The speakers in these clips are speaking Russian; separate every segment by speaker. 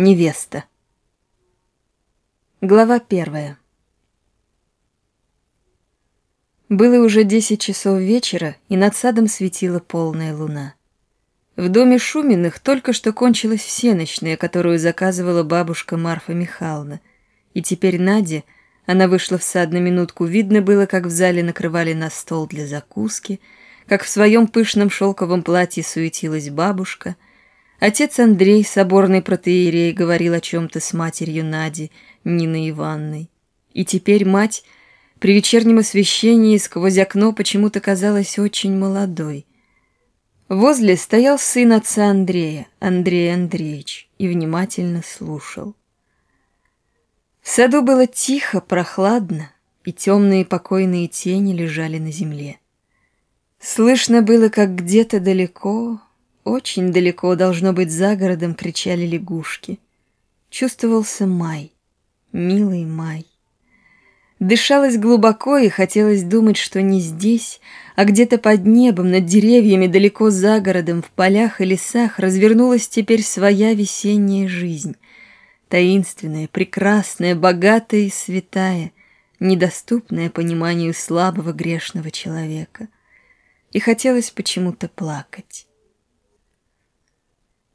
Speaker 1: Невеста. Глава первая. Было уже десять часов вечера, и над садом светила полная луна. В доме Шуминых только что кончилась всеночная, которую заказывала бабушка Марфа Михайловна. И теперь Наде, она вышла в сад на минутку, видно было, как в зале накрывали на стол для закуски, как в своем пышном шелковом платье суетилась бабушка — Отец Андрей, соборный протеерей, говорил о чем-то с матерью Нади, Ниной Ивановной. И теперь мать при вечернем освещении сквозь окно почему-то казалась очень молодой. Возле стоял сын отца Андрея, Андрей Андреевич, и внимательно слушал. В саду было тихо, прохладно, и темные покойные тени лежали на земле. Слышно было, как где-то далеко, очень далеко, должно быть, за городом кричали лягушки. Чувствовался май, милый май. Дышалось глубоко, и хотелось думать, что не здесь, а где-то под небом, над деревьями, далеко за городом, в полях и лесах развернулась теперь своя весенняя жизнь. Таинственная, прекрасная, богатая и святая, недоступная пониманию слабого грешного человека. И хотелось почему-то плакать.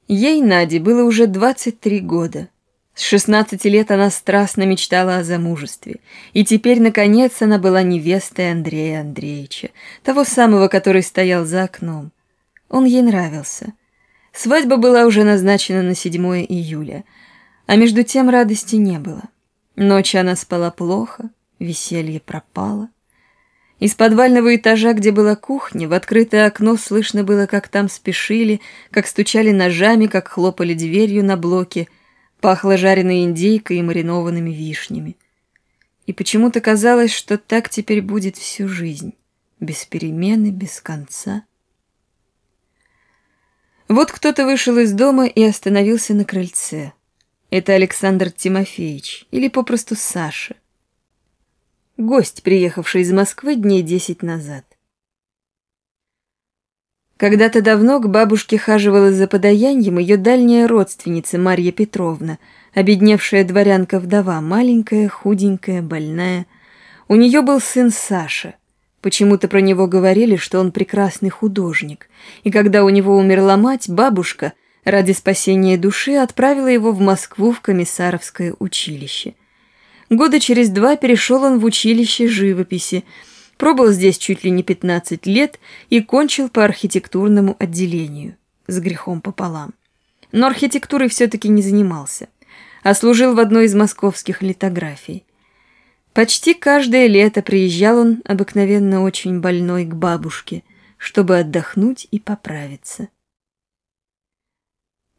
Speaker 1: Ей, Наде, было уже 23 года. С 16 лет она страстно мечтала о замужестве, и теперь, наконец, она была невестой Андрея Андреевича, того самого, который стоял за окном. Он ей нравился. Свадьба была уже назначена на 7 июля, а между тем радости не было. Ночью она спала плохо, веселье пропало. Из подвального этажа, где была кухня, в открытое окно слышно было, как там спешили, как стучали ножами, как хлопали дверью на блоке, пахло жареной индейкой и маринованными вишнями. И почему-то казалось, что так теперь будет всю жизнь, без перемены, без конца. Вот кто-то вышел из дома и остановился на крыльце. Это Александр Тимофеевич, или попросту Саша гость, приехавший из Москвы дней десять назад. Когда-то давно к бабушке хаживала за подаянием ее дальняя родственница Марья Петровна, обедневшая дворянка-вдова, маленькая, худенькая, больная. У нее был сын Саша. Почему-то про него говорили, что он прекрасный художник, и когда у него умерла мать, бабушка ради спасения души отправила его в Москву в комиссаровское училище – Года через два перешел он в училище живописи, пробыл здесь чуть ли не 15 лет и кончил по архитектурному отделению, с грехом пополам. Но архитектурой все-таки не занимался, а служил в одной из московских литографий. Почти каждое лето приезжал он, обыкновенно очень больной, к бабушке, чтобы отдохнуть и поправиться.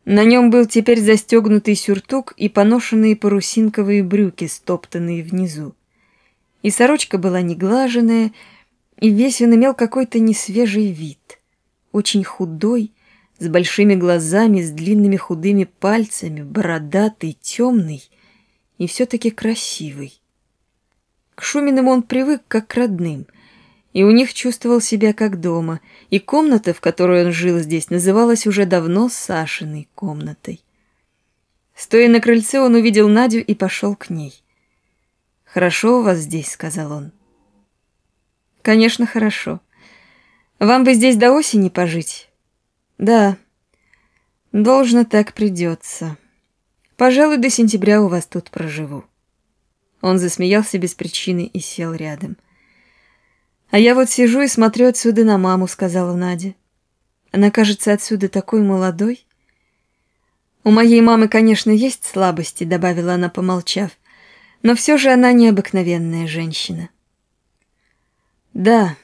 Speaker 1: На нем был теперь застегнутый сюртук и поношенные парусинковые брюки, стоптанные внизу. И сорочка была неглаженная, и весь он имел какой-то несвежий вид. Очень худой, с большими глазами, с длинными худыми пальцами, бородатый, темный и все-таки красивый. К Шуминым он привык как к родным, и у них чувствовал себя как дома, и комната, в которой он жил здесь, называлась уже давно Сашиной комнатой. Стоя на крыльце, он увидел Надю и пошел к ней. «Хорошо у вас здесь», — сказал он. «Конечно, хорошо. Вам бы здесь до осени пожить?» «Да, должно так придется. Пожалуй, до сентября у вас тут проживу». Он засмеялся без причины и сел рядом. «А я вот сижу и смотрю отсюда на маму», — сказала Надя. «Она кажется отсюда такой молодой». «У моей мамы, конечно, есть слабости», — добавила она, помолчав, «но все же она необыкновенная женщина». «Да,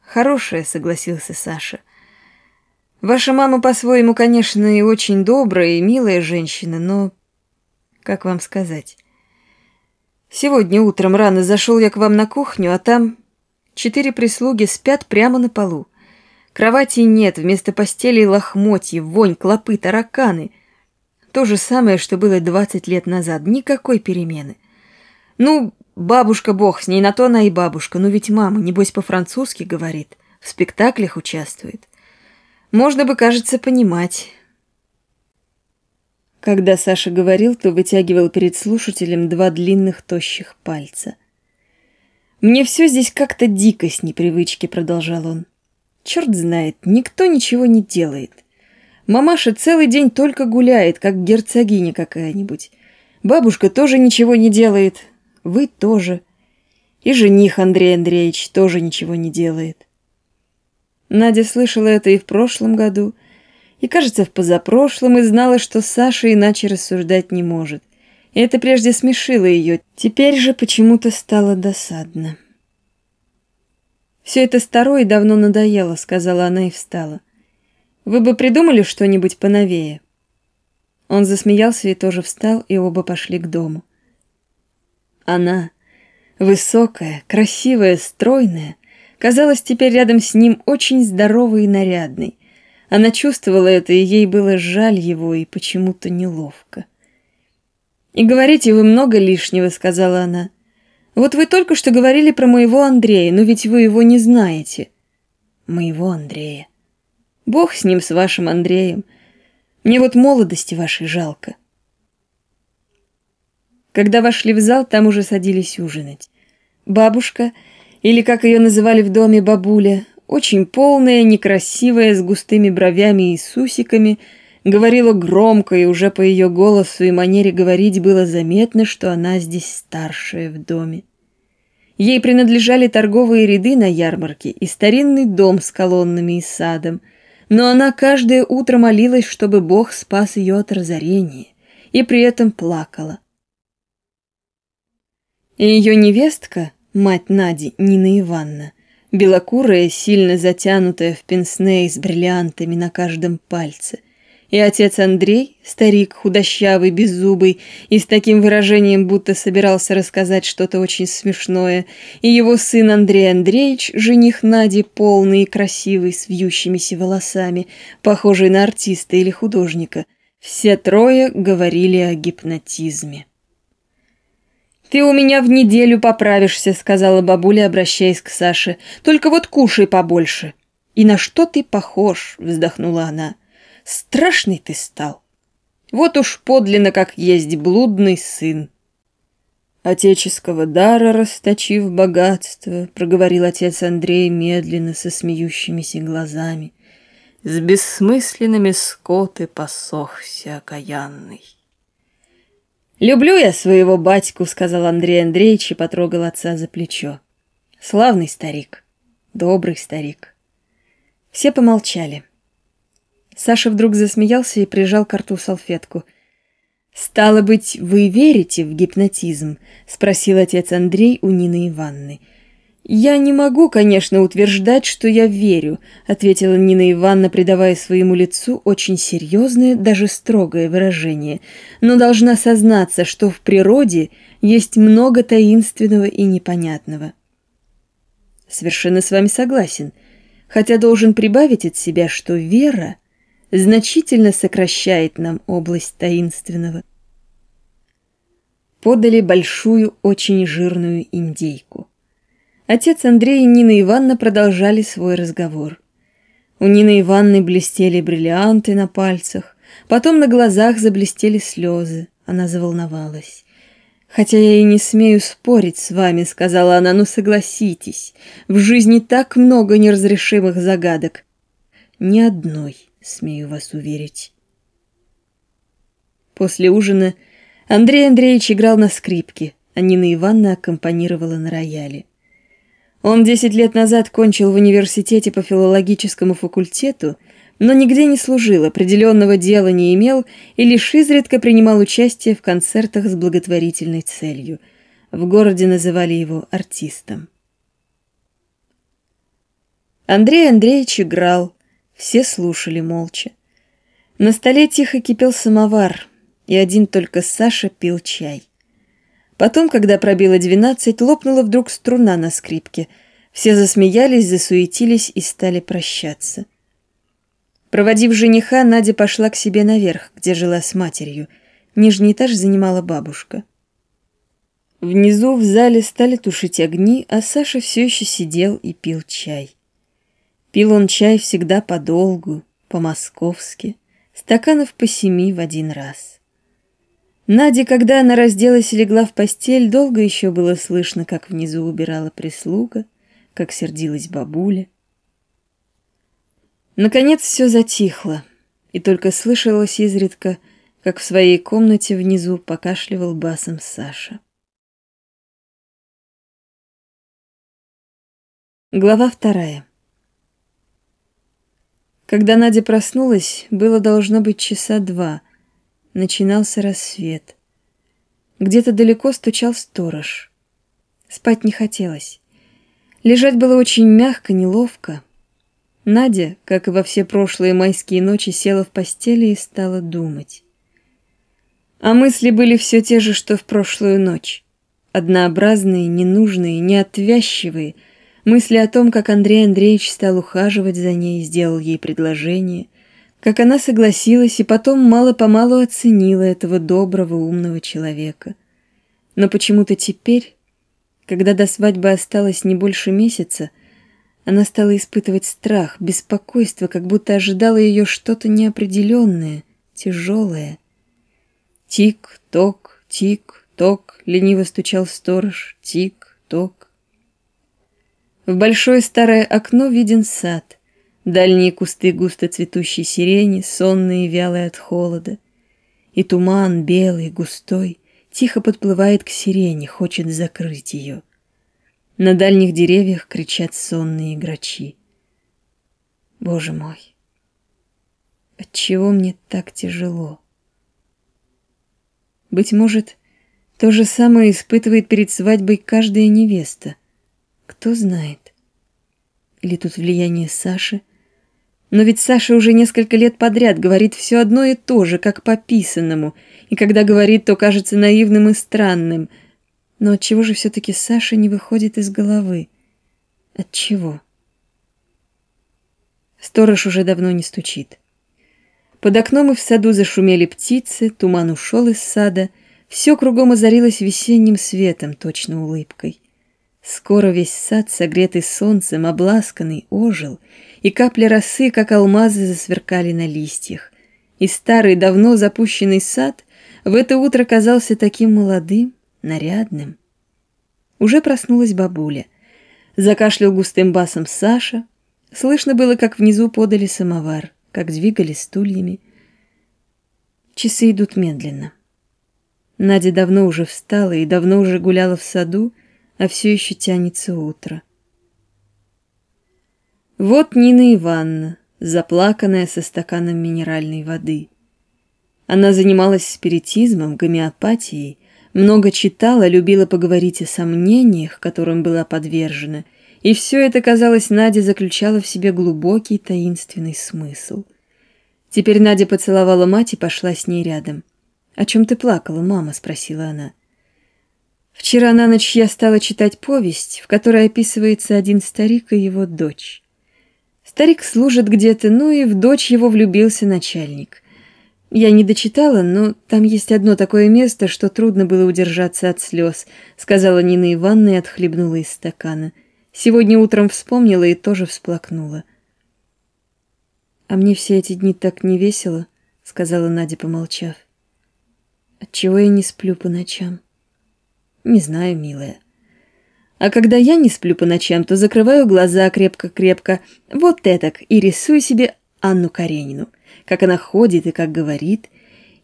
Speaker 1: хорошая», — согласился Саша. «Ваша мама по-своему, конечно, и очень добрая и милая женщина, но... Как вам сказать? Сегодня утром рано зашел я к вам на кухню, а там Четыре прислуги спят прямо на полу. Кровати нет, вместо постели лохмотья, вонь, клопы, тараканы. То же самое, что было двадцать лет назад, никакой перемены. Ну, бабушка бог, с ней на то она и бабушка, ну ведь мама, небось, по-французски говорит, в спектаклях участвует. Можно бы, кажется, понимать. Когда Саша говорил, то вытягивал перед слушателем два длинных тощих пальца. «Мне все здесь как-то дико с непривычки», — продолжал он. «Черт знает, никто ничего не делает. Мамаша целый день только гуляет, как герцогиня какая-нибудь. Бабушка тоже ничего не делает. Вы тоже. И жених Андрей Андреевич тоже ничего не делает». Надя слышала это и в прошлом году, и, кажется, в позапрошлом, и знала, что Саша иначе рассуждать не может. Это прежде смешило ее, теперь же почему-то стало досадно. «Все это старое давно надоело», — сказала она и встала. «Вы бы придумали что-нибудь поновее?» Он засмеялся и тоже встал, и оба пошли к дому. Она, высокая, красивая, стройная, казалась теперь рядом с ним очень здоровой и нарядной, она чувствовала это, и ей было жаль его и почему-то неловко. «И говорите вы много лишнего», — сказала она. «Вот вы только что говорили про моего Андрея, но ведь вы его не знаете». «Моего Андрея». «Бог с ним, с вашим Андреем. Мне вот молодости вашей жалко». Когда вошли в зал, там уже садились ужинать. Бабушка, или, как ее называли в доме, бабуля, очень полная, некрасивая, с густыми бровями и сусиками, говорила громко, и уже по ее голосу и манере говорить было заметно, что она здесь старшая в доме. Ей принадлежали торговые ряды на ярмарке и старинный дом с колоннами и садом, но она каждое утро молилась, чтобы Бог спас ее от разорения, и при этом плакала. Ее невестка, мать Нади, Нина Ивановна, белокурая, сильно затянутая в пенсне с бриллиантами на каждом пальце. И отец Андрей, старик, худощавый, беззубый, и с таким выражением, будто собирался рассказать что-то очень смешное, и его сын Андрей Андреевич, жених Нади, полный и красивый, с вьющимися волосами, похожий на артиста или художника. Все трое говорили о гипнотизме. «Ты у меня в неделю поправишься», — сказала бабуля, обращаясь к Саше. «Только вот кушай побольше». «И на что ты похож?» — вздохнула она. «Страшный ты стал. Вот уж подлинно как есть блудный сын». «Отеческого дара расточив богатство», — проговорил отец Андрей медленно со смеющимися глазами. «С бессмысленными скоты посохся окаянный». «Люблю я своего батьку», — сказал Андрей Андреевич и потрогал отца за плечо. «Славный старик, добрый старик». Все помолчали. Саша вдруг засмеялся и прижал к рту салфетку. «Стало быть, вы верите в гипнотизм?» — спросил отец Андрей у Нины Ивановны. «Я не могу, конечно, утверждать, что я верю», — ответила Нина Ивановна, придавая своему лицу очень серьезное, даже строгое выражение, «но должна сознаться, что в природе есть много таинственного и непонятного». «Совершенно с вами согласен, хотя должен прибавить от себя, что вера значительно сокращает нам область таинственного». Подали большую, очень жирную индейку. Отец Андрей и Нина Ивановна продолжали свой разговор. У Нины Ивановны блестели бриллианты на пальцах, потом на глазах заблестели слезы. Она заволновалась. «Хотя я и не смею спорить с вами», — сказала она, — «но согласитесь, в жизни так много неразрешимых загадок. Ни одной, смею вас уверить». После ужина Андрей Андреевич играл на скрипке, а Нина Ивановна аккомпанировала на рояле. Он десять лет назад кончил в университете по филологическому факультету, но нигде не служил, определенного дела не имел и лишь изредка принимал участие в концертах с благотворительной целью. В городе называли его артистом. Андрей Андреевич играл, все слушали молча. На столе тихо кипел самовар, и один только Саша пил чай. Потом, когда пробило двенадцать, лопнула вдруг струна на скрипке. Все засмеялись, засуетились и стали прощаться. Проводив жениха, Надя пошла к себе наверх, где жила с матерью. Нижний этаж занимала бабушка. Внизу в зале стали тушить огни, а Саша все еще сидел и пил чай. Пил он чай всегда подолгу, по-московски, стаканов по семи в один раз. Наде, когда она разделась и легла в постель, долго еще было слышно, как внизу убирала прислуга, как сердилась бабуля. Наконец все затихло, и только слышалось изредка, как в своей комнате внизу покашливал басом Саша. Глава вторая. Когда Надя проснулась, было должно быть часа два. Начинался рассвет. Где-то далеко стучал сторож. Спать не хотелось. Лежать было очень мягко, неловко. Надя, как и во все прошлые майские ночи, села в постели и стала думать. А мысли были все те же, что в прошлую ночь. Однообразные, ненужные, неотвязчивые — Мысли о том, как Андрей Андреевич стал ухаживать за ней, сделал ей предложение, как она согласилась и потом мало-помалу оценила этого доброго, умного человека. Но почему-то теперь, когда до свадьбы осталось не больше месяца, она стала испытывать страх, беспокойство, как будто ожидало ее что-то неопределенное, тяжелое. Тик-ток, тик-ток, лениво стучал сторож, тик-ток. В большое старое окно виден сад, дальние кусты густо цветущей сирени, сонные и вялые от холода. И туман, белый, густой, тихо подплывает к сирене, хочет закрыть ее. На дальних деревьях кричат сонные грачи. Боже мой, отчего мне так тяжело? Быть может, то же самое испытывает перед свадьбой каждая невеста — кто знает. Или тут влияние Саши? Но ведь Саша уже несколько лет подряд говорит все одно и то же, как по писанному, и когда говорит, то кажется наивным и странным. Но от чего же все-таки Саша не выходит из головы? От чего? Сторож уже давно не стучит. Под окном и в саду зашумели птицы, туман ушел из сада, все кругом озарилось весенним светом, точно улыбкой. Скоро весь сад, согретый солнцем, обласканный, ожил, и капли росы, как алмазы, засверкали на листьях. И старый, давно запущенный сад в это утро казался таким молодым, нарядным. Уже проснулась бабуля. Закашлял густым басом Саша. Слышно было, как внизу подали самовар, как двигали стульями. Часы идут медленно. Надя давно уже встала и давно уже гуляла в саду, а все еще тянется утро. Вот Нина Ивановна, заплаканная со стаканом минеральной воды. Она занималась спиритизмом, гомеопатией, много читала, любила поговорить о сомнениях, которым была подвержена, и все это, казалось, Наде заключало в себе глубокий таинственный смысл. Теперь Надя поцеловала мать и пошла с ней рядом. «О чем ты плакала, мама?» — спросила она. Вчера на ночь я стала читать повесть, в которой описывается один старик и его дочь. Старик служит где-то, ну и в дочь его влюбился начальник. Я не дочитала, но там есть одно такое место, что трудно было удержаться от слез, сказала Нина Ивановна и отхлебнула из стакана. Сегодня утром вспомнила и тоже всплакнула. «А мне все эти дни так не весело», — сказала Надя, помолчав. «Отчего я не сплю по ночам?» Не знаю, милая. А когда я не сплю по ночам, то закрываю глаза крепко-крепко, вот этак, и рисую себе Анну Каренину, как она ходит и как говорит,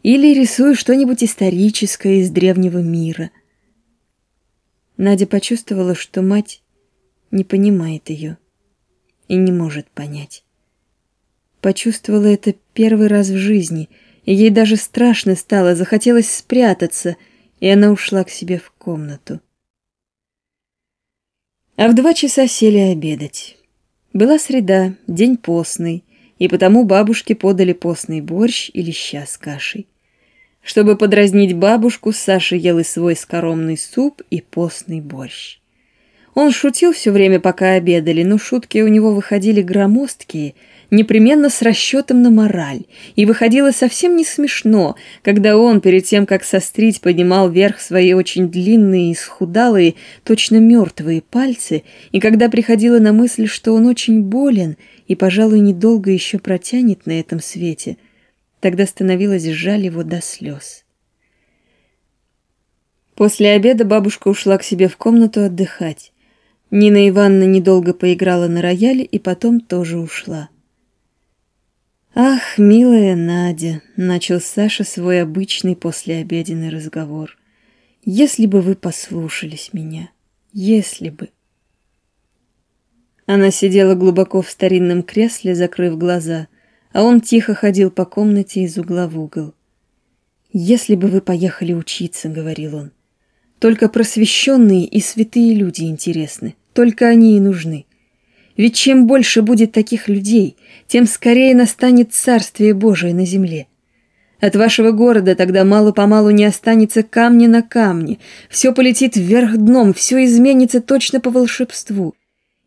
Speaker 1: или рисую что-нибудь историческое из древнего мира. Надя почувствовала, что мать не понимает ее и не может понять. Почувствовала это первый раз в жизни, и ей даже страшно стало, захотелось спрятаться — и она ушла к себе в комнату. А в два часа сели обедать. Была среда, день постный, и потому бабушке подали постный борщ или ща с кашей. Чтобы подразнить бабушку, Саша ел и свой скоромный суп, и постный борщ. Он шутил все время, пока обедали, но шутки у него выходили громоздкие — непременно с расчетом на мораль, и выходило совсем не смешно, когда он, перед тем, как сострить, поднимал вверх свои очень длинные и схудалые, точно мертвые пальцы, и когда приходило на мысль, что он очень болен и, пожалуй, недолго еще протянет на этом свете, тогда становилось жаль его до слез. После обеда бабушка ушла к себе в комнату отдыхать. Нина Ивановна недолго поиграла на рояле и потом тоже ушла. «Ах, милая Надя!» — начал Саша свой обычный послеобеденный разговор. «Если бы вы послушались меня, если бы...» Она сидела глубоко в старинном кресле, закрыв глаза, а он тихо ходил по комнате из угла в угол. «Если бы вы поехали учиться», — говорил он, — только просвещенные и святые люди интересны, только они и нужны. Ведь чем больше будет таких людей, тем скорее настанет Царствие Божие на земле. От вашего города тогда мало-помалу не останется камня на камне, все полетит вверх дном, все изменится точно по волшебству.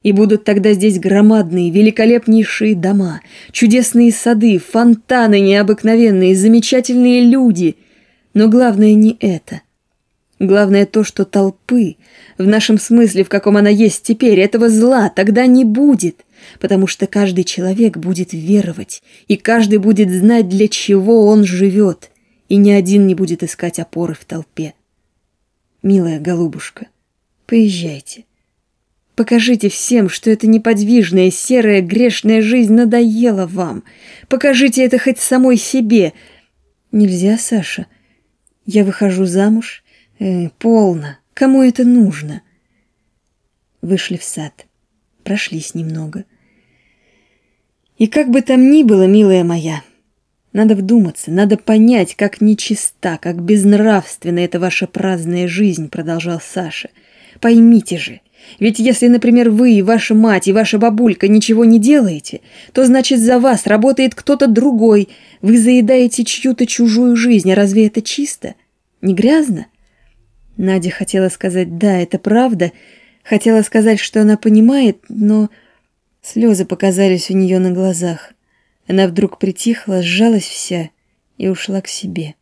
Speaker 1: И будут тогда здесь громадные, великолепнейшие дома, чудесные сады, фонтаны необыкновенные, замечательные люди. Но главное не это — Главное то, что толпы, в нашем смысле, в каком она есть теперь, этого зла тогда не будет, потому что каждый человек будет веровать, и каждый будет знать, для чего он живет, и ни один не будет искать опоры в толпе. Милая голубушка, поезжайте. Покажите всем, что эта неподвижная, серая, грешная жизнь надоела вам. Покажите это хоть самой себе. Нельзя, Саша. Я выхожу замуж, Э, полно. Кому это нужно? Вышли в сад. Прошлись немного. И как бы там ни было, милая моя, надо вдуматься, надо понять, как нечиста, как безнравственна эта ваша праздная жизнь, продолжал Саша. Поймите же, ведь если, например, вы и ваша мать и ваша бабулька ничего не делаете, то значит за вас работает кто-то другой, вы заедаете чью-то чужую жизнь, а разве это чисто? Не грязно? Надя хотела сказать «да, это правда», хотела сказать, что она понимает, но слезы показались у нее на глазах. Она вдруг притихла, сжалась вся и ушла к себе.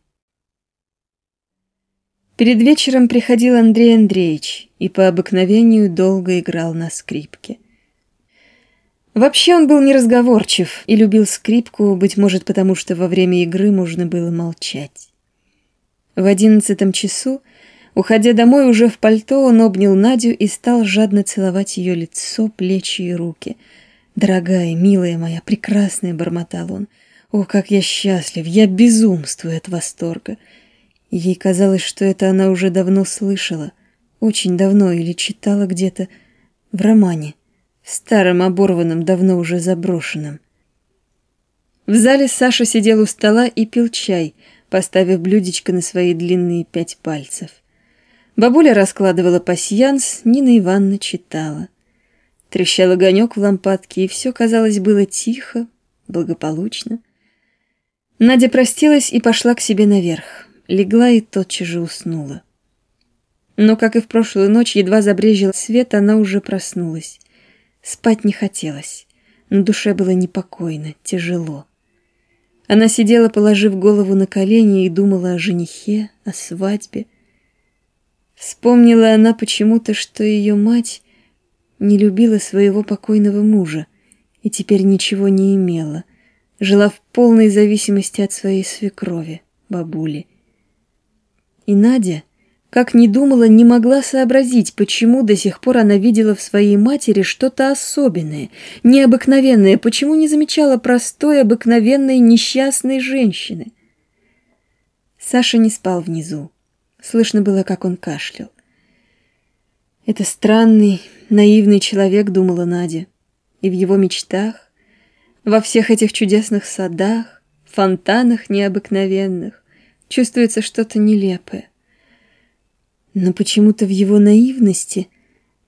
Speaker 1: Перед вечером приходил Андрей Андреевич и по обыкновению долго играл на скрипке. Вообще он был неразговорчив и любил скрипку, быть может, потому что во время игры можно было молчать. В одиннадцатом часу Уходя домой уже в пальто, он обнял Надю и стал жадно целовать ее лицо, плечи и руки. «Дорогая, милая моя, прекрасная!» — бормотал он. «О, как я счастлив! Я безумствую от восторга!» Ей казалось, что это она уже давно слышала, очень давно или читала где-то в романе, в старом оборванном, давно уже заброшенном. В зале Саша сидел у стола и пил чай, поставив блюдечко на свои длинные пять пальцев. Бабуля раскладывала пасьянс, Нина Ивановна читала. Трещал огонек в лампадке, и все, казалось, было тихо, благополучно. Надя простилась и пошла к себе наверх. Легла и тотчас же уснула. Но, как и в прошлую ночь, едва забрежил свет, она уже проснулась. Спать не хотелось. На душе было непокойно, тяжело. Она сидела, положив голову на колени, и думала о женихе, о свадьбе, Вспомнила она почему-то, что ее мать не любила своего покойного мужа и теперь ничего не имела, жила в полной зависимости от своей свекрови, бабули. И Надя, как ни думала, не могла сообразить, почему до сих пор она видела в своей матери что-то особенное, необыкновенное, почему не замечала простой, обыкновенной, несчастной женщины. Саша не спал внизу. Слышно было, как он кашлял. Это странный, наивный человек, думала Надя. И в его мечтах, во всех этих чудесных садах, фонтанах необыкновенных, чувствуется что-то нелепое. Но почему-то в его наивности,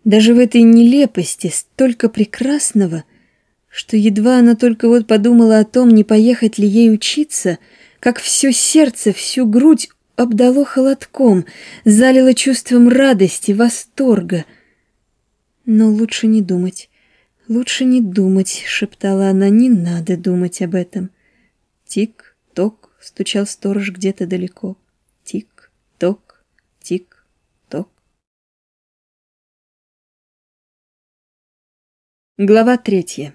Speaker 1: даже в этой нелепости, столько прекрасного, что едва она только вот подумала о том, не поехать ли ей учиться, как все сердце, всю грудь обдало холодком, залило чувством радости, восторга. Но лучше не думать, лучше не думать, шептала она, не надо думать об этом. Тик-ток, стучал сторож где-то далеко. Тик-ток, тик-ток. Глава третья.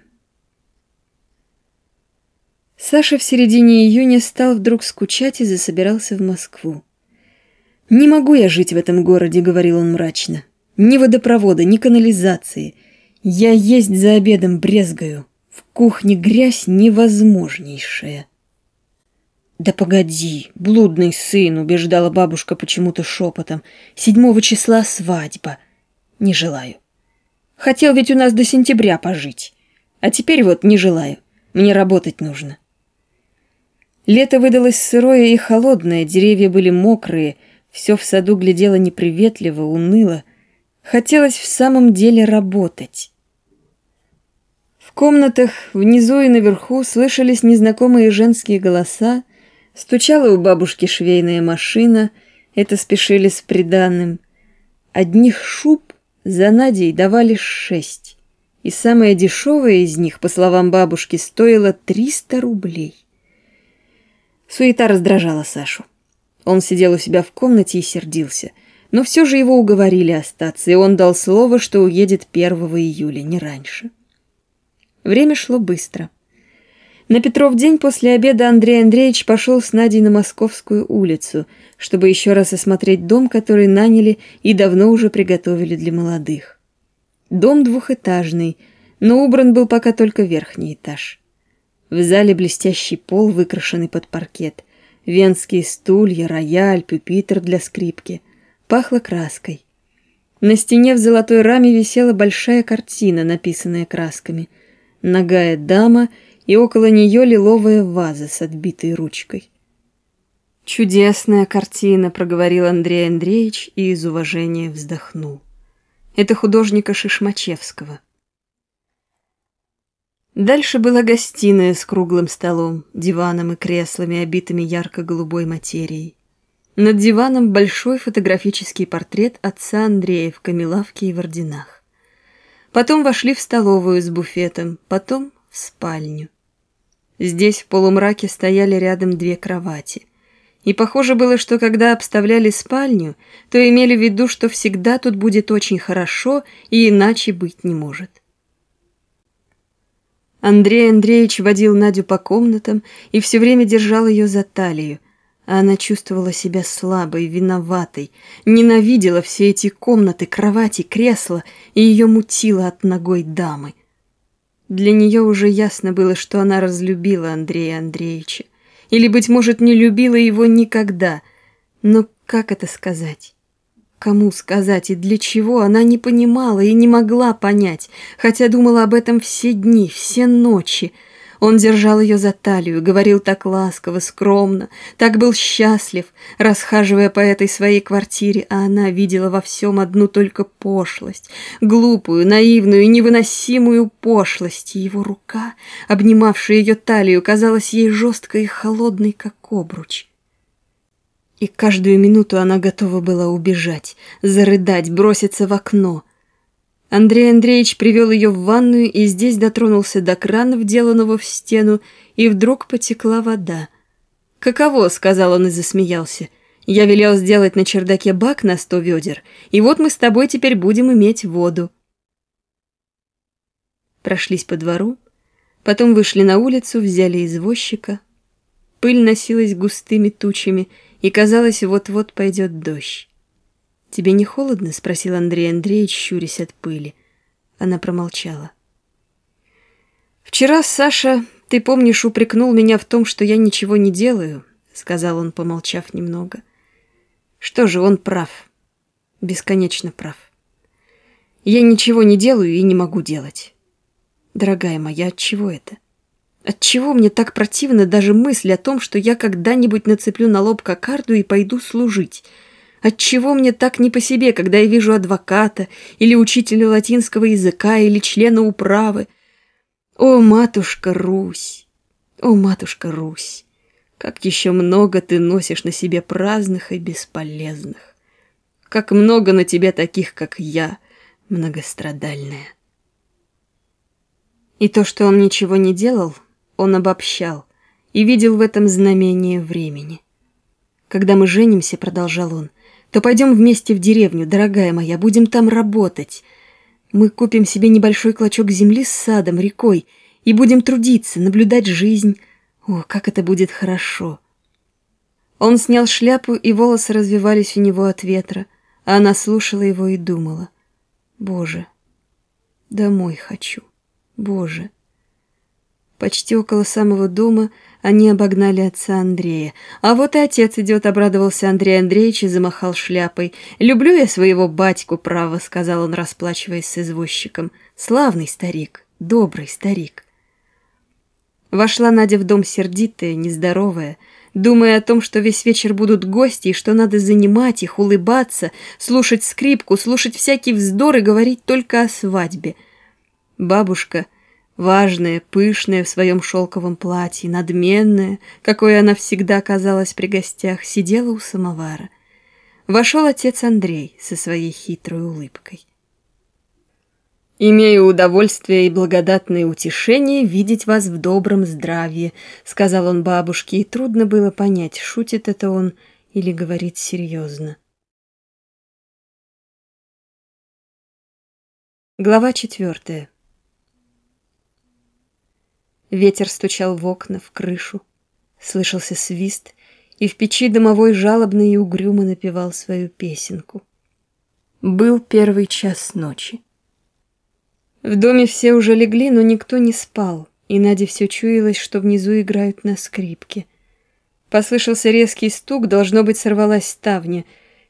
Speaker 1: Саша в середине июня стал вдруг скучать и засобирался в Москву. «Не могу я жить в этом городе», — говорил он мрачно. «Ни водопровода, ни канализации. Я есть за обедом брезгаю. В кухне грязь невозможнейшая». «Да погоди, блудный сын», — убеждала бабушка почему-то шепотом. «Седьмого числа свадьба. Не желаю. Хотел ведь у нас до сентября пожить. А теперь вот не желаю. Мне работать нужно». Лето выдалось сырое и холодное, деревья были мокрые, все в саду глядело неприветливо, уныло. Хотелось в самом деле работать. В комнатах внизу и наверху слышались незнакомые женские голоса, стучала у бабушки швейная машина, это спешили с приданным. Одних шуб за Надей давали шесть, и самая дешевая из них, по словам бабушки, стоила триста рублей. Суета раздражала Сашу. Он сидел у себя в комнате и сердился. Но все же его уговорили остаться, и он дал слово, что уедет 1 июля, не раньше. Время шло быстро. На Петров день после обеда Андрей Андреевич пошел с Надей на Московскую улицу, чтобы еще раз осмотреть дом, который наняли и давно уже приготовили для молодых. Дом двухэтажный, но убран был пока только верхний этаж. В зале блестящий пол, выкрашенный под паркет. Венские стулья, рояль, пюпитр для скрипки. Пахло краской. На стене в золотой раме висела большая картина, написанная красками. Ногая дама и около нее лиловая ваза с отбитой ручкой. «Чудесная картина», — проговорил Андрей Андреевич и из уважения вздохнул. «Это художника Шишмачевского». Дальше была гостиная с круглым столом, диваном и креслами, обитыми ярко-голубой материей. Над диваном большой фотографический портрет отца Андрея в камелавке и в орденах. Потом вошли в столовую с буфетом, потом в спальню. Здесь в полумраке стояли рядом две кровати. И похоже было, что когда обставляли спальню, то имели в виду, что всегда тут будет очень хорошо и иначе быть не может. Андрей Андреевич водил Надю по комнатам и все время держал ее за талию, а она чувствовала себя слабой, виноватой, ненавидела все эти комнаты, кровати, кресла, и ее мутило от ногой дамы. Для нее уже ясно было, что она разлюбила Андрея Андреевича. Или, быть может, не любила его никогда. Но как это сказать? Кому сказать и для чего, она не понимала и не могла понять, хотя думала об этом все дни, все ночи. Он держал ее за талию, говорил так ласково, скромно, так был счастлив, расхаживая по этой своей квартире, а она видела во всем одну только пошлость, глупую, наивную и невыносимую пошлость, и его рука, обнимавшая ее талию, казалась ей жесткой и холодной, как обруч. И каждую минуту она готова была убежать, зарыдать, броситься в окно. Андрей Андреевич привел ее в ванную и здесь дотронулся до крана, вделанного в стену, и вдруг потекла вода. «Каково?» — сказал он и засмеялся. «Я велел сделать на чердаке бак на сто ведер, и вот мы с тобой теперь будем иметь воду». Прошлись по двору, потом вышли на улицу, взяли извозчика. Пыль носилась густыми тучами — и казалось, вот-вот пойдет дождь. «Тебе не холодно?» — спросил Андрей Андреевич, щурясь от пыли. Она промолчала. «Вчера, Саша, ты, помнишь, упрекнул меня в том, что я ничего не делаю?» — сказал он, помолчав немного. «Что же, он прав. Бесконечно прав. Я ничего не делаю и не могу делать. Дорогая моя, от чего это?» Отчего мне так противно даже мысль о том, что я когда-нибудь нацеплю на лоб кокарду и пойду служить? Отчего мне так не по себе, когда я вижу адвоката, или учителя латинского языка, или члена управы? О, матушка Русь! О, матушка Русь! Как еще много ты носишь на себе праздных и бесполезных! Как много на тебе таких, как я, многострадальная! И то, что он ничего не делал — он обобщал и видел в этом знамение времени. «Когда мы женимся», — продолжал он, — «то пойдем вместе в деревню, дорогая моя, будем там работать. Мы купим себе небольшой клочок земли с садом, рекой, и будем трудиться, наблюдать жизнь. О, как это будет хорошо!» Он снял шляпу, и волосы развивались у него от ветра, а она слушала его и думала. «Боже, домой хочу, Боже». Почти около самого дома они обогнали отца Андрея. «А вот и отец идет», — обрадовался Андрей Андреевич и замахал шляпой. «Люблю я своего батьку, право», — сказал он, расплачиваясь с извозчиком. «Славный старик, добрый старик». Вошла Надя в дом сердитая, нездоровая, думая о том, что весь вечер будут гости и что надо занимать их, улыбаться, слушать скрипку, слушать всякий вздор и говорить только о свадьбе. Бабушка, важная, пышная в своем шелковом платье, надменная, какой она всегда казалась при гостях, сидела у самовара. Вошел отец Андрей со своей хитрой улыбкой. «Имею удовольствие и благодатное утешение видеть вас в добром здравии», — сказал он бабушке, и трудно было понять, шутит это он или говорит серьезно. Глава четвертая. Ветер стучал в окна, в крышу, слышался свист, и в печи домовой жалобно и угрюмо напевал свою песенку. Был первый час ночи. В доме все уже легли, но никто не спал, и Наде все чуялось, что внизу играют на скрипке. Послышался резкий стук, должно быть, сорвалась ставня.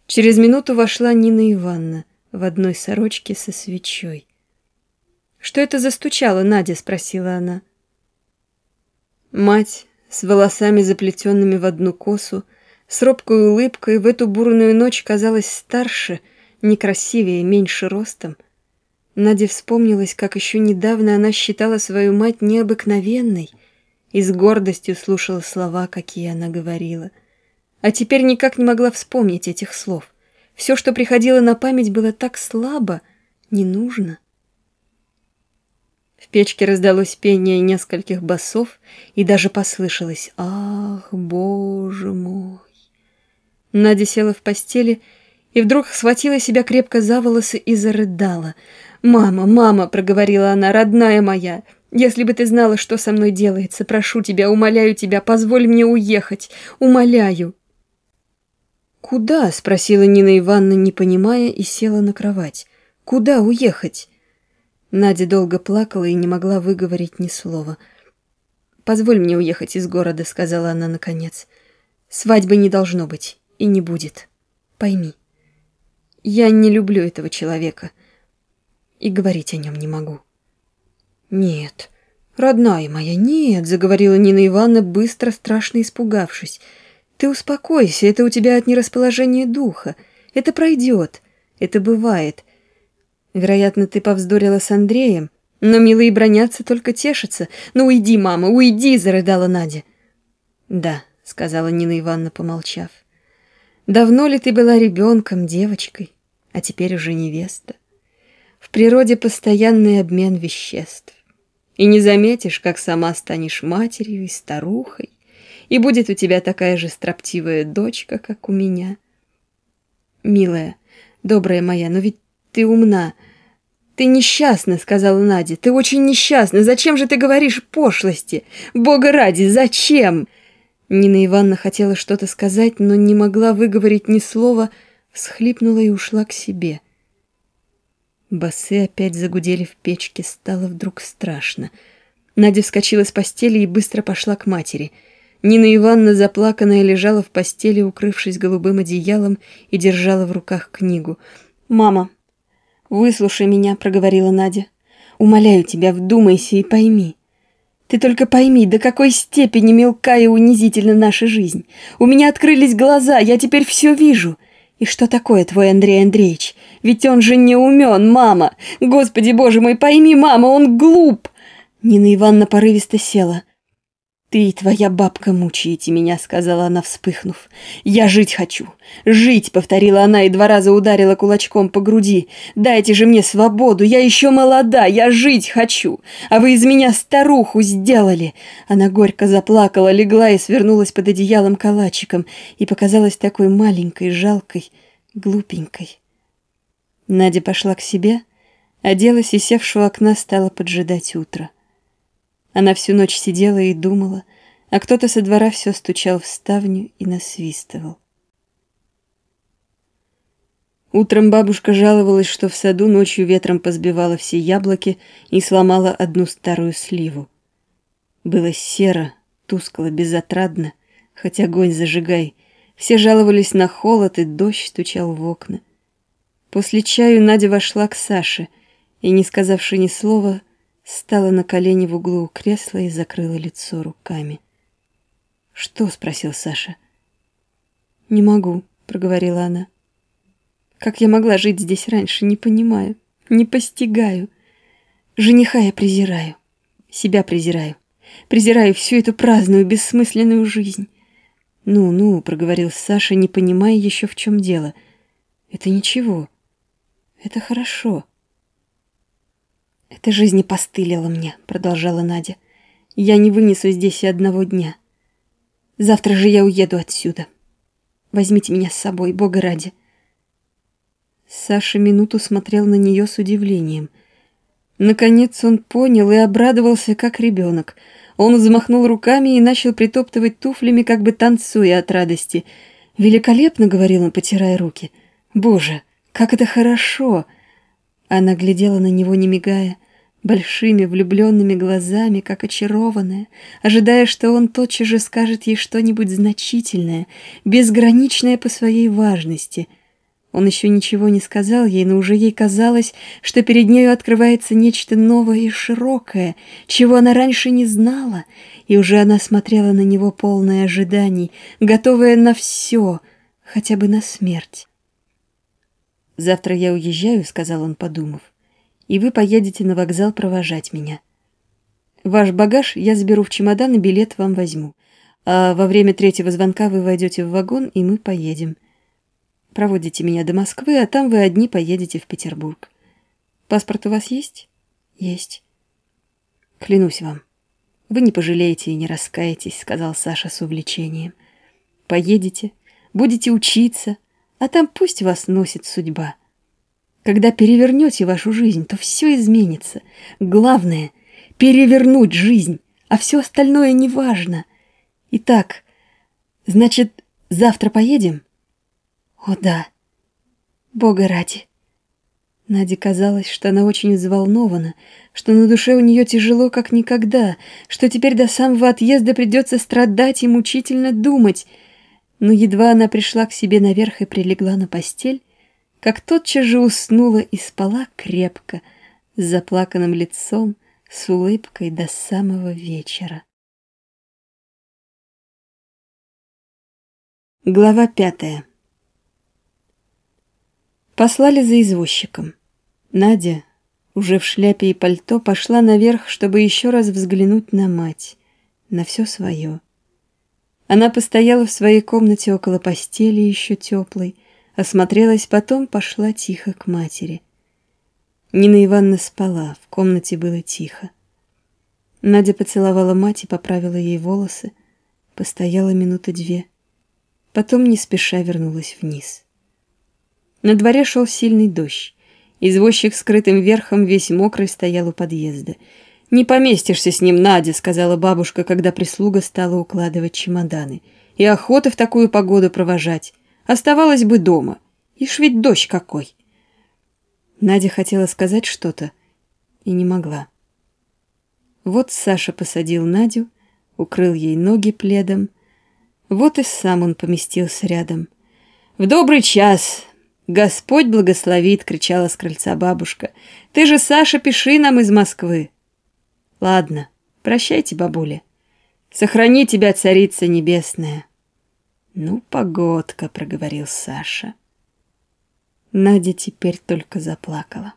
Speaker 1: Через минуту вошла Нина Ивановна в одной сорочке со свечой. «Что это застучало, Надя?» — спросила она. Мать, с волосами заплетенными в одну косу, с робкой улыбкой в эту бурную ночь казалась старше, некрасивее, меньше ростом — Наде вспомнилось, как еще недавно она считала свою мать необыкновенной и с гордостью слушала слова, какие она говорила. А теперь никак не могла вспомнить этих слов. Все, что приходило на память, было так слабо, не нужно. В печке раздалось пение нескольких басов, и даже послышалось «Ах, боже мой!». Надя села в постели и вдруг схватила себя крепко за волосы и зарыдала — «Мама, мама!» — проговорила она, родная моя. «Если бы ты знала, что со мной делается, прошу тебя, умоляю тебя, позволь мне уехать, умоляю!» «Куда?» — спросила Нина Ивановна, не понимая, и села на кровать. «Куда уехать?» Надя долго плакала и не могла выговорить ни слова. «Позволь мне уехать из города», — сказала она наконец. «Свадьбы не должно быть и не будет. Пойми. Я не люблю этого человека и говорить о нем не могу. Нет, родная моя, нет, заговорила Нина Ивановна, быстро, страшно испугавшись. Ты успокойся, это у тебя от нерасположения духа. Это пройдет, это бывает. Вероятно, ты повздорила с Андреем, но милые бронятся, только тешатся. Ну уйди, мама, уйди, зарыдала Надя. Да, сказала Нина Ивановна, помолчав. Давно ли ты была ребенком, девочкой, а теперь уже невеста? В природе постоянный обмен веществ. И не заметишь, как сама станешь матерью и старухой, и будет у тебя такая же строптивая дочка, как у меня. Милая, добрая моя, но ведь ты умна. Ты несчастна, сказала Надя. Ты очень несчастна. Зачем же ты говоришь пошлости? Бога ради, зачем? Нина Ивановна хотела что-то сказать, но не могла выговорить ни слова, всхлипнула и ушла к себе. — Басы опять загудели в печке, стало вдруг страшно. Надя вскочила с постели и быстро пошла к матери. Нина Ивановна, заплаканная, лежала в постели, укрывшись голубым одеялом, и держала в руках книгу. «Мама, выслушай меня», — проговорила Надя. «Умоляю тебя, вдумайся и пойми. Ты только пойми, до какой степени мелка и унизительна наша жизнь. У меня открылись глаза, я теперь все вижу». «И что такое твой Андрей Андреевич? Ведь он же не умен, мама! Господи боже мой, пойми, мама, он глуп!» Нина Ивановна порывисто села. «Ты и твоя бабка мучаете меня», — сказала она, вспыхнув. «Я жить хочу. Жить», — повторила она и два раза ударила кулачком по груди. «Дайте же мне свободу. Я еще молода. Я жить хочу. А вы из меня старуху сделали». Она горько заплакала, легла и свернулась под одеялом калачиком и показалась такой маленькой, жалкой, глупенькой. Надя пошла к себе, оделась и, севшую окна, стала поджидать утро. Она всю ночь сидела и думала, а кто-то со двора все стучал в ставню и насвистывал. Утром бабушка жаловалась, что в саду ночью ветром позбивала все яблоки и сломала одну старую сливу. Было серо, тускло, безотрадно, хоть огонь зажигай. Все жаловались на холод, и дождь стучал в окна. После чаю Надя вошла к Саше и, не сказавши ни слова, стала на колени в углу кресла и закрыла лицо руками. «Что?» — спросил Саша. «Не могу», — проговорила она. «Как я могла жить здесь раньше, не понимаю, не постигаю. Жениха я презираю, себя презираю, презираю всю эту праздную, бессмысленную жизнь». «Ну-ну», — проговорил Саша, не понимая еще в чем дело. «Это ничего. Это хорошо». «Эта жизнь постылила мне», — продолжала Надя. «Я не вынесу здесь и одного дня. Завтра же я уеду отсюда. Возьмите меня с собой, Бога ради. Саша минуту смотрел на нее с удивлением. Наконец он понял и обрадовался, как ребенок. Он взмахнул руками и начал притоптывать туфлями, как бы танцуя от радости. «Великолепно!» — говорил он, потирая руки. «Боже, как это хорошо!» Она глядела на него, не мигая большими влюбленными глазами, как очарованная, ожидая, что он тотчас же скажет ей что-нибудь значительное, безграничное по своей важности. Он еще ничего не сказал ей, но уже ей казалось, что перед нею открывается нечто новое и широкое, чего она раньше не знала, и уже она смотрела на него полное ожиданий, готовая на все, хотя бы на смерть. «Завтра я уезжаю», — сказал он, подумав и вы поедете на вокзал провожать меня. Ваш багаж я заберу в чемодан и билет вам возьму. А во время третьего звонка вы войдете в вагон, и мы поедем. Проводите меня до Москвы, а там вы одни поедете в Петербург. Паспорт у вас есть? Есть. Клянусь вам. Вы не пожалеете и не раскаетесь, сказал Саша с увлечением. Поедете, будете учиться, а там пусть вас носит судьба. Когда перевернете вашу жизнь, то все изменится. Главное — перевернуть жизнь, а все остальное не важно. Итак, значит, завтра поедем? О, да. Бога ради. Наде казалось, что она очень взволнована, что на душе у нее тяжело, как никогда, что теперь до самого отъезда придется страдать и мучительно думать. Но едва она пришла к себе наверх и прилегла на постель, как тотчас же уснула и спала крепко, с заплаканным лицом, с улыбкой до самого вечера. Глава пятая Послали за извозчиком. Надя, уже в шляпе и пальто, пошла наверх, чтобы еще раз взглянуть на мать, на все свое. Она постояла в своей комнате около постели, еще теплой, Осмотрелась потом, пошла тихо к матери. Нина Ивановна спала, в комнате было тихо. Надя поцеловала мать и поправила ей волосы, постояла минуты две. Потом не спеша вернулась вниз. На дворе шел сильный дождь. Извозчик скрытым верхом весь мокрый стоял у подъезда. «Не поместишься с ним, Надя», — сказала бабушка, когда прислуга стала укладывать чемоданы. «И охота в такую погоду провожать. Оставалась бы дома. Ишь ведь дождь какой. Надя хотела сказать что-то и не могла. Вот Саша посадил Надю, укрыл ей ноги пледом. Вот и сам он поместился рядом. «В добрый час! Господь благословит!» — кричала с крыльца бабушка. «Ты же, Саша, пиши нам из Москвы!» «Ладно, прощайте, бабуля. Сохрани тебя, Царица Небесная!» «Ну, погодка», — проговорил Саша. Надя теперь только заплакала.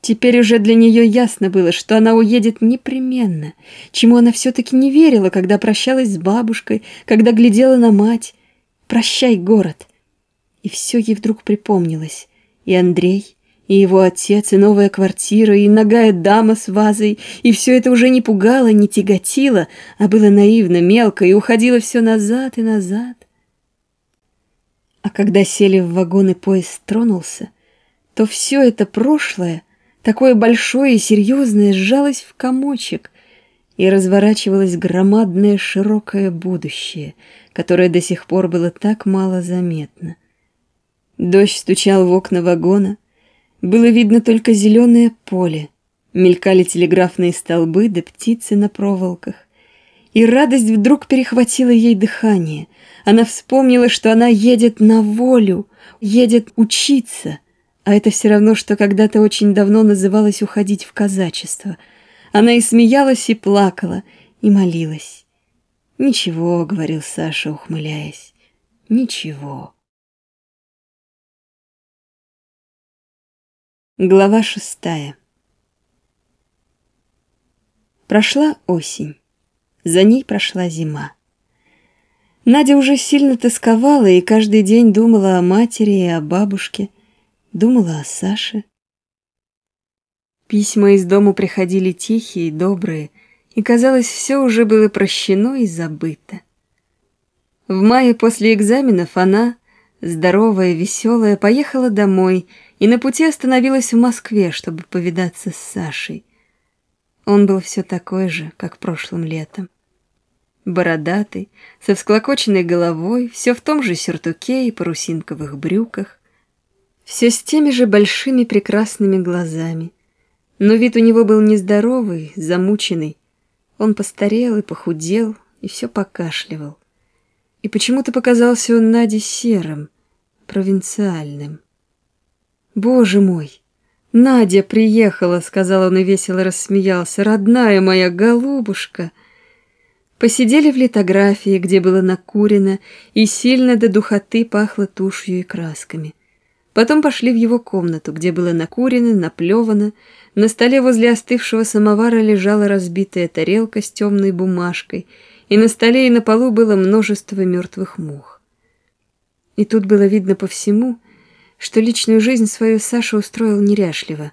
Speaker 1: Теперь уже для нее ясно было, что она уедет непременно, чему она все-таки не верила, когда прощалась с бабушкой, когда глядела на мать. «Прощай, город!» И все ей вдруг припомнилось. И Андрей, и его отец, и новая квартира, и ногая дама с вазой, и все это уже не пугало, не тяготило, а было наивно, мелко, и уходило все назад и назад. А когда сели в вагон и поезд тронулся, то все это прошлое, такое большое и серьезное, сжалось в комочек, и разворачивалось громадное широкое будущее, которое до сих пор было так мало заметно. Дождь стучал в окна вагона, было видно только зеленое поле, мелькали телеграфные столбы да птицы на проволоках. И радость вдруг перехватила ей дыхание. Она вспомнила, что она едет на волю, едет учиться, а это все равно, что когда-то очень давно называлось уходить в казачество. Она и смеялась, и плакала, и молилась. «Ничего», — говорил Саша, ухмыляясь, — «ничего». Глава шестая Прошла осень. За ней прошла зима. Надя уже сильно тосковала и каждый день думала о матери и о бабушке — думала о Саше. Письма из дому приходили тихие, добрые, и, казалось, все уже было прощено и забыто. В мае после экзаменов она, здоровая, веселая, поехала домой и на пути остановилась в Москве, чтобы повидаться с Сашей. Он был все такой же, как прошлым летом. Бородатый, со всклокоченной головой, все в том же сюртуке и парусинковых брюках, все с теми же большими прекрасными глазами. Но вид у него был нездоровый, замученный. Он постарел и похудел, и все покашливал. И почему-то показался он Наде серым, провинциальным. «Боже мой! Надя приехала!» — сказал он и весело рассмеялся. «Родная моя голубушка!» Посидели в литографии, где было накурено, и сильно до духоты пахло тушью и красками. Потом пошли в его комнату, где было накурено, наплевано. На столе возле остывшего самовара лежала разбитая тарелка с темной бумажкой, и на столе и на полу было множество мертвых мух. И тут было видно по всему, что личную жизнь свою Саша устроил неряшливо.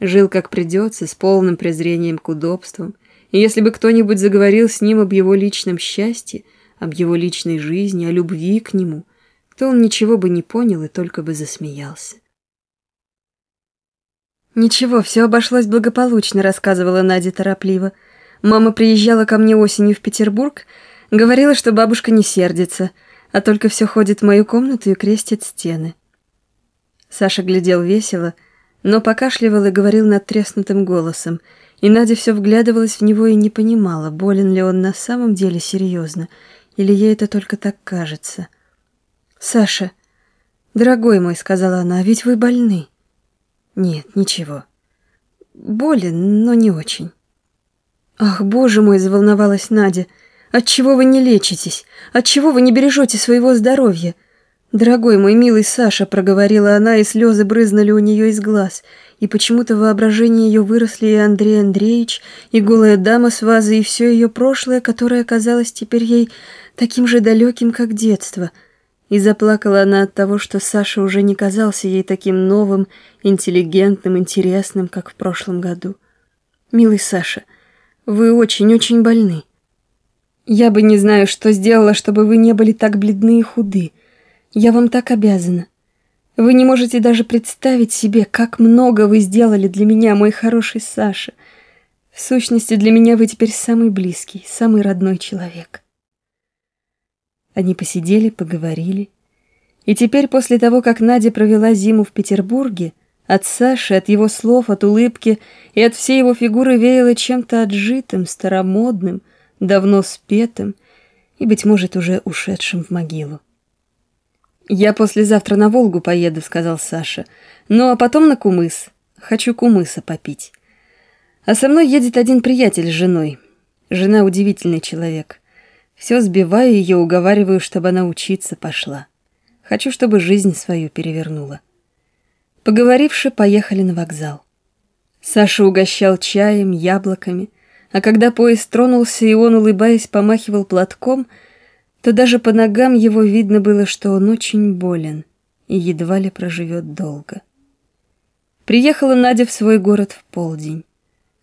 Speaker 1: Жил как придется, с полным презрением к удобствам, и если бы кто-нибудь заговорил с ним об его личном счастье, об его личной жизни, о любви к нему — то он ничего бы не понял и только бы засмеялся. «Ничего, все обошлось благополучно», — рассказывала Надя торопливо. «Мама приезжала ко мне осенью в Петербург, говорила, что бабушка не сердится, а только все ходит в мою комнату и крестит стены». Саша глядел весело, но покашливал и говорил надтреснутым голосом, и Надя все вглядывалась в него и не понимала, болен ли он на самом деле серьезно, или ей это только так кажется. «Саша, дорогой мой», — сказала она, — «а «ведь вы больны». «Нет, ничего. Болен, но не очень». «Ах, боже мой!» — заволновалась Надя. «Отчего вы не лечитесь? Отчего вы не бережете своего здоровья?» «Дорогой мой милый Саша», — проговорила она, и слезы брызнули у нее из глаз, и почему-то в воображении ее выросли и Андрей Андреевич, и голая дама с вазой, и все ее прошлое, которое казалось теперь ей таким же далеким, как детство — и заплакала она от того, что Саша уже не казался ей таким новым, интеллигентным, интересным, как в прошлом году. «Милый Саша, вы очень-очень больны. Я бы не знаю, что сделала, чтобы вы не были так бледны и худы. Я вам так обязана. Вы не можете даже представить себе, как много вы сделали для меня, мой хороший Саша. В сущности, для меня вы теперь самый близкий, самый родной человек». Они посидели, поговорили. И теперь, после того, как Надя провела зиму в Петербурге, от Саши, от его слов, от улыбки и от всей его фигуры веяло чем-то отжитым, старомодным, давно спетым и, быть может, уже ушедшим в могилу. «Я послезавтра на Волгу поеду», — сказал Саша. «Ну, а потом на Кумыс. Хочу кумыса попить. А со мной едет один приятель с женой. Жена удивительный человек. Все сбиваю ее, уговариваю, чтобы она учиться пошла. Хочу, чтобы жизнь свою перевернула. Поговоривши, поехали на вокзал. Саша угощал чаем, яблоками, а когда поезд тронулся, и он, улыбаясь, помахивал платком, то даже по ногам его видно было, что он очень болен и едва ли проживет долго. Приехала Надя в свой город в полдень.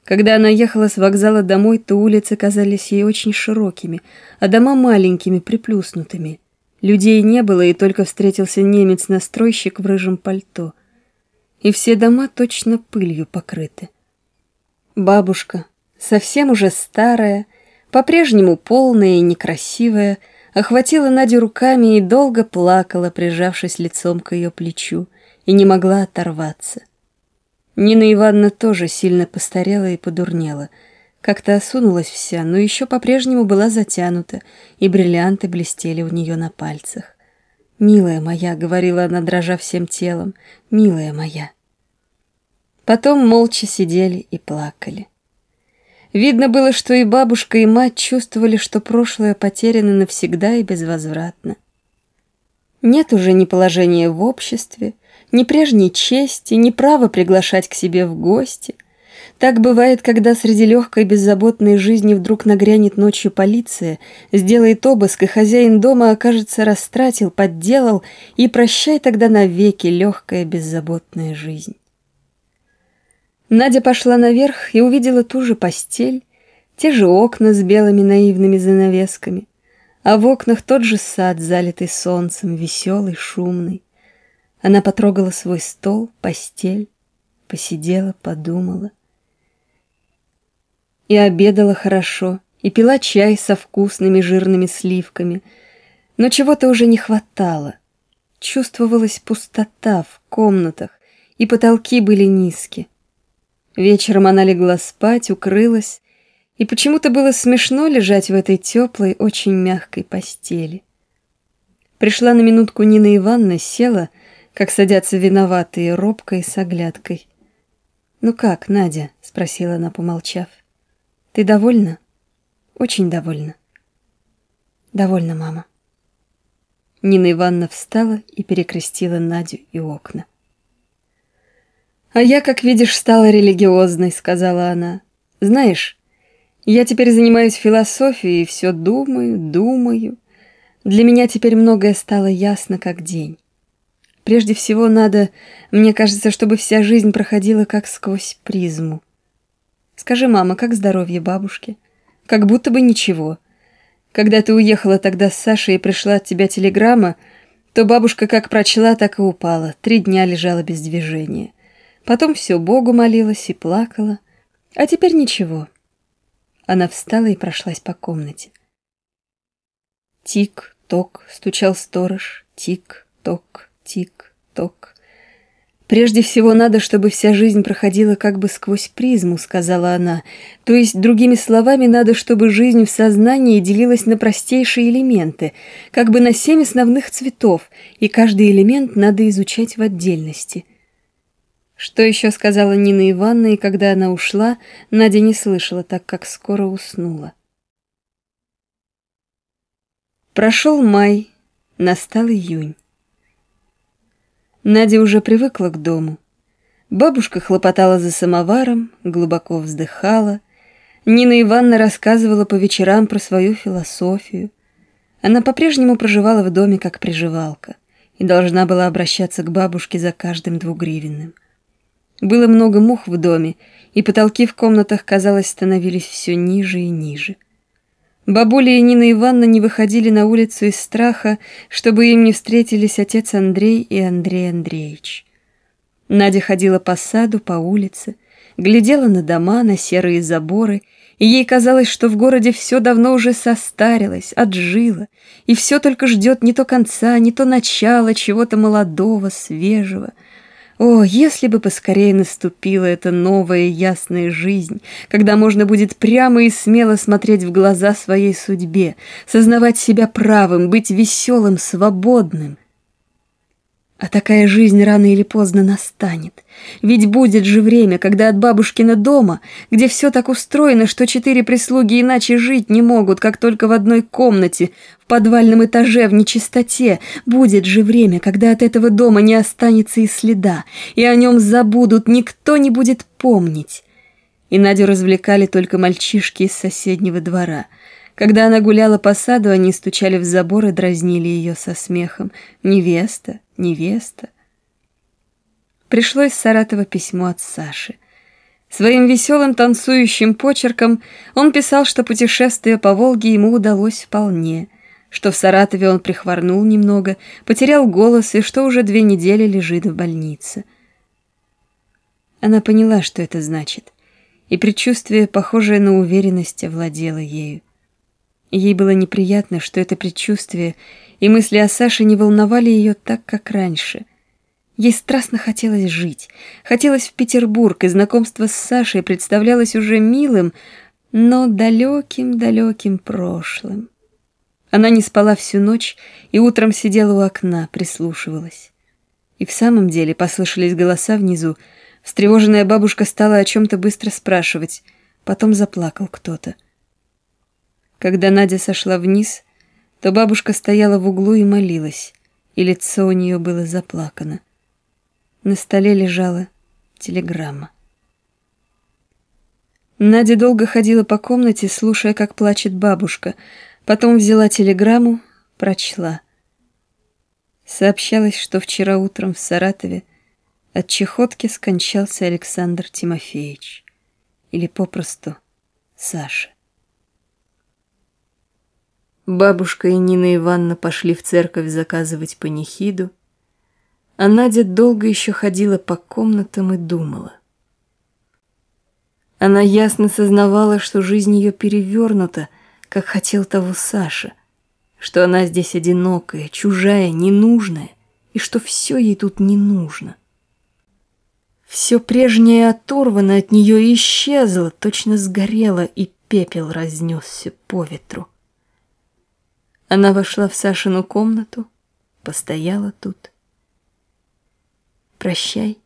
Speaker 1: Когда она ехала с вокзала домой, то улицы казались ей очень широкими, а дома маленькими, приплюснутыми. Людей не было, и только встретился немец-настройщик в рыжем пальто. И все дома точно пылью покрыты. Бабушка, совсем уже старая, по-прежнему полная и некрасивая, охватила Надю руками и долго плакала, прижавшись лицом к ее плечу, и не могла оторваться. Нина Ивановна тоже сильно постарела и подурнела, как-то осунулась вся, но еще по-прежнему была затянута, и бриллианты блестели у нее на пальцах. «Милая моя», — говорила она, дрожа всем телом, — «милая моя». Потом молча сидели и плакали. Видно было, что и бабушка, и мать чувствовали, что прошлое потеряно навсегда и безвозвратно. Нет уже ни положения в обществе, ни прежней чести, ни права приглашать к себе в гости. Так бывает, когда среди легкой беззаботной жизни вдруг нагрянет ночью полиция, сделает обыск, и хозяин дома, окажется, растратил, подделал, и прощай тогда навеки легкая беззаботная жизнь. Надя пошла наверх и увидела ту же постель, те же окна с белыми наивными занавесками, а в окнах тот же сад, залитый солнцем, веселый, шумный. Она потрогала свой стол, постель, посидела, подумала. И обедала хорошо, и пила чай со вкусными жирными сливками, но чего-то уже не хватало. Чувствовалась пустота в комнатах, и потолки были низкие. Вечером она легла спать, укрылась, и почему-то было смешно лежать в этой теплой, очень мягкой постели. Пришла на минутку Нина Ивановна, села, как садятся виноватые, робкой с оглядкой. «Ну как, Надя?» — спросила она, помолчав. «Ты довольна?» «Очень довольна». «Довольна, мама». Нина Ивановна встала и перекрестила Надю и окна. «А я, как видишь, стала религиозной», — сказала она. «Знаешь, я теперь занимаюсь философией и все думаю, думаю. Для меня теперь многое стало ясно, как день. Прежде всего надо, мне кажется, чтобы вся жизнь проходила как сквозь призму. Скажи, мама, как здоровье бабушки? Как будто бы ничего. Когда ты уехала тогда с Сашей и пришла от тебя телеграмма, то бабушка как прочла, так и упала. Три дня лежала без движения. Потом все Богу молилась и плакала. А теперь ничего. Она встала и прошлась по комнате. Тик-ток, стучал сторож. Тик-ток, тик-ток. «Прежде всего надо, чтобы вся жизнь проходила как бы сквозь призму», — сказала она. «То есть, другими словами, надо, чтобы жизнь в сознании делилась на простейшие элементы, как бы на семь основных цветов, и каждый элемент надо изучать в отдельности». Что еще сказала Нина Ивановна, и когда она ушла, Надя не слышала, так как скоро уснула. Прошел май, настал июнь. Надя уже привыкла к дому. Бабушка хлопотала за самоваром, глубоко вздыхала. Нина Ивановна рассказывала по вечерам про свою философию. Она по-прежнему проживала в доме как приживалка и должна была обращаться к бабушке за каждым двугривенным. Было много мух в доме, и потолки в комнатах, казалось, становились все ниже и ниже. Бабуля и Нина Ивановна не выходили на улицу из страха, чтобы им не встретились отец Андрей и Андрей Андреевич. Надя ходила по саду, по улице, глядела на дома, на серые заборы, и ей казалось, что в городе все давно уже состарилось, отжило, и все только ждет не то конца, не то начала чего-то молодого, свежего — о, если бы поскорее наступила эта новая ясная жизнь, когда можно будет прямо и смело смотреть в глаза своей судьбе, сознавать себя правым, быть веселым, свободным. А такая жизнь рано или поздно настанет. Ведь будет же время, когда от бабушкина дома, где все так устроено, что четыре прислуги иначе жить не могут, как только в одной комнате, в подвальном этаже, в нечистоте, будет же время, когда от этого дома не останется и следа, и о нем забудут, никто не будет помнить. И Надю развлекали только мальчишки из соседнего двора — когда она гуляла по саду, они стучали в забор и дразнили ее со смехом. «Невеста, невеста». Пришло из Саратова письмо от Саши. Своим веселым танцующим почерком он писал, что путешествие по Волге ему удалось вполне, что в Саратове он прихворнул немного, потерял голос и что уже две недели лежит в больнице. Она поняла, что это значит, и предчувствие, похожее на уверенность, овладело ею. Ей было неприятно, что это предчувствие и мысли о Саше не волновали ее так, как раньше. Ей страстно хотелось жить, хотелось в Петербург, и знакомство с Сашей представлялось уже милым, но далеким-далеким прошлым. Она не спала всю ночь и утром сидела у окна, прислушивалась. И в самом деле послышались голоса внизу. Встревоженная бабушка стала о чем-то быстро спрашивать. Потом заплакал кто-то. Когда Надя сошла вниз, то бабушка стояла в углу и молилась, и лицо у нее было заплакано. На столе лежала телеграмма. Надя долго ходила по комнате, слушая, как плачет бабушка. Потом взяла телеграмму, прочла. Сообщалось, что вчера утром в Саратове от чехотки скончался Александр Тимофеевич. Или попросту Саша. Бабушка и Нина Ивановна пошли в церковь заказывать панихиду, а Надя долго еще ходила по комнатам и думала. Она ясно сознавала, что жизнь ее перевернута, как хотел того Саша, что она здесь одинокая, чужая, ненужная, и что все ей тут не нужно. Все прежнее оторвано от нее исчезло, точно сгорело, и пепел разнесся по ветру. Она вошла в Сашину комнату, постояла тут. «Прощай,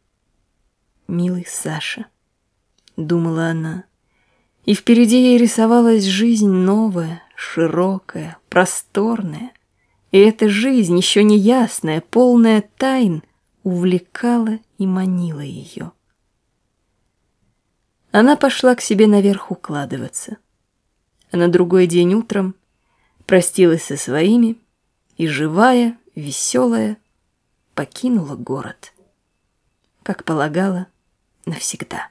Speaker 1: милый Саша», — думала она. И впереди ей рисовалась жизнь новая, широкая, просторная. И эта жизнь, еще не ясная, полная тайн, увлекала и манила ее. Она пошла к себе наверх укладываться. А на другой день утром простилась со своими и, живая, веселая, покинула город, как полагала, навсегда.